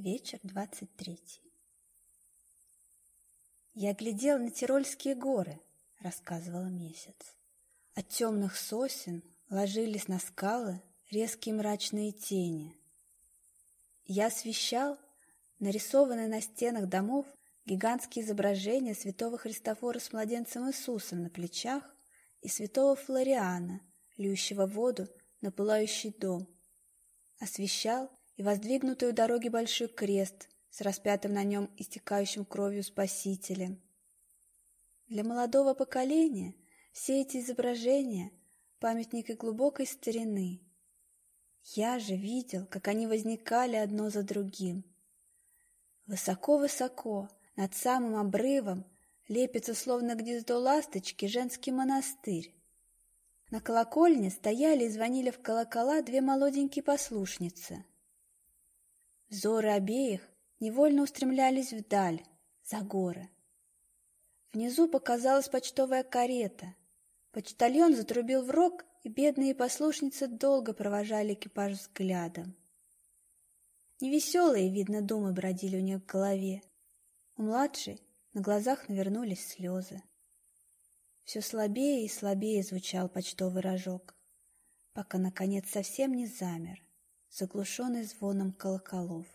Вечер двадцать третий. «Я глядел на Тирольские горы», — рассказывала месяц. От темных сосен ложились на скалы резкие мрачные тени. Я освещал нарисованные на стенах домов гигантские изображения святого Христофора с младенцем Иисусом на плечах и святого Флориана, льющего воду на пылающий дом. Освещал и воздвигнутый у дороги большой крест с распятым на нем истекающим кровью Спасителем. Для молодого поколения все эти изображения — памятники глубокой старины. Я же видел, как они возникали одно за другим. Высоко-высоко, над самым обрывом, лепится словно гнездо ласточки женский монастырь. На колокольне стояли и звонили в колокола две молоденькие послушницы. Взоры обеих невольно устремлялись вдаль, за горы. Внизу показалась почтовая карета. Почтальон затрубил в рог, и бедные послушницы долго провожали экипаж взглядом. Невеселые, видно, думы бродили у нее в голове. У младшей на глазах навернулись слезы. Все слабее и слабее звучал почтовый рожок, пока, наконец, совсем не замер, заглушенный звоном колоколов.